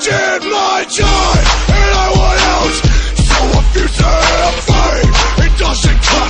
did my time, and I want out. So if you say I'm fine, it doesn't count.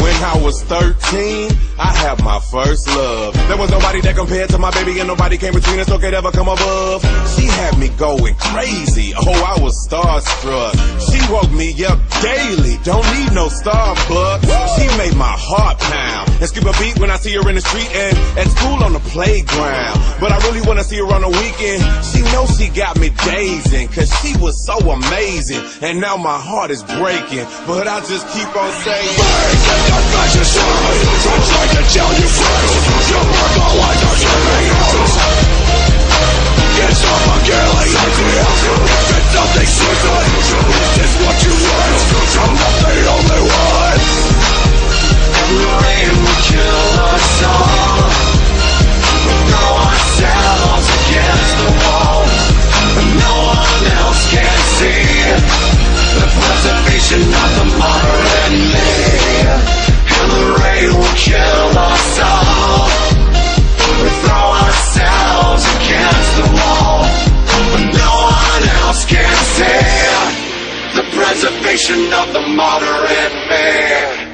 When I was 13, I had my first love. There was nobody that compared to my baby, and nobody came between us or could ever come above. She had going crazy. Oh, I was starstruck. She woke me up daily. Don't need no Starbucks. She made my heart pound and skip a beat when I see her in the street and at school on the playground. But I really wanna see her on the weekend. She knows she got me dazing, cause she was so amazing. And now my heart is breaking, but I just keep on saying. Side, I'm trying to tell you friends, your purple lights are preservation of the and me